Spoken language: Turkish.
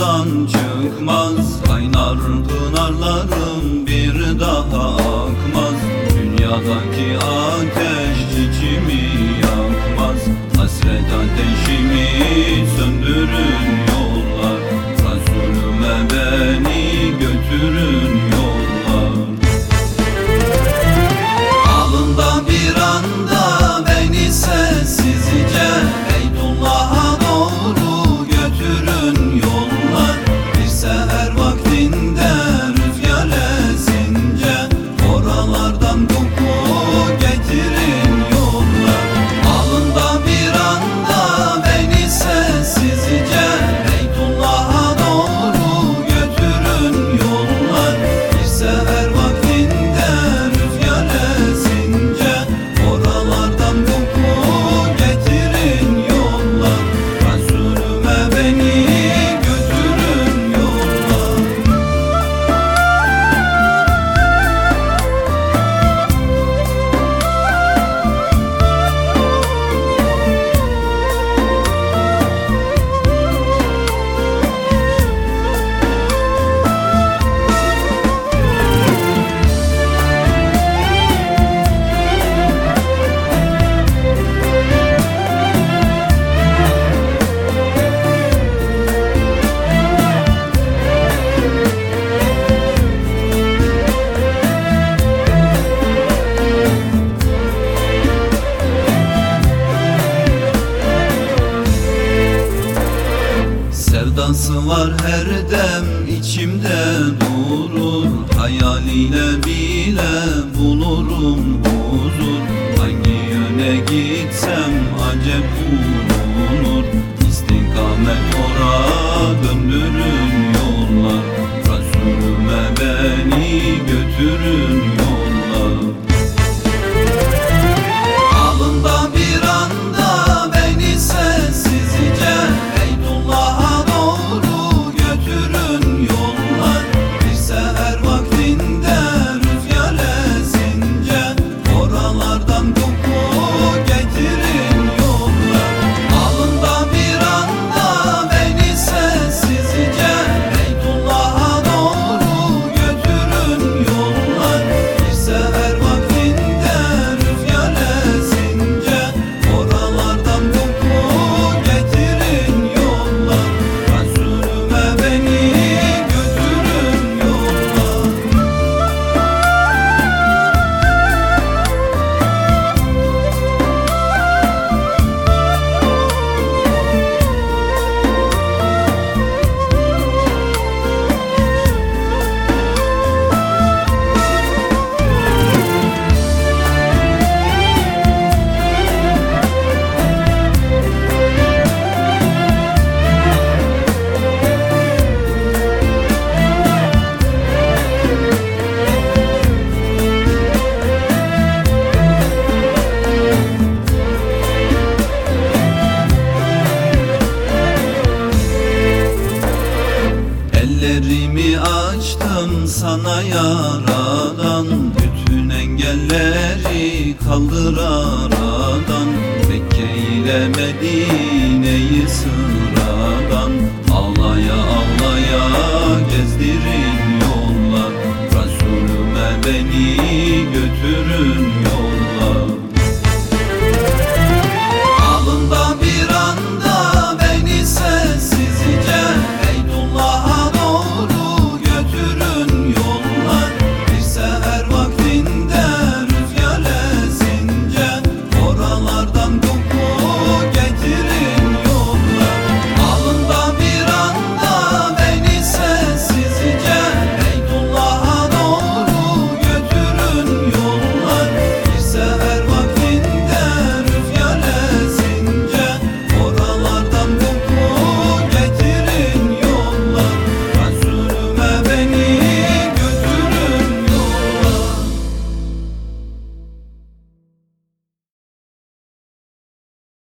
sudan çıkmaz Kaynar pınarlarım bir daha akmaz. Dünyadaki ateş içimi Her Sevdası var her dem içimde durur. Hayaliyle bile bulurum huzur. Hangi yöne gitsem acep bulunur İstikamet ora döndürün yollar. Resulüme beni götürün yollar kaldır aradan. Mekke ile Medine'yi sıradan. Ağlaya ağlaya gezdirin yollar. Resulüme beni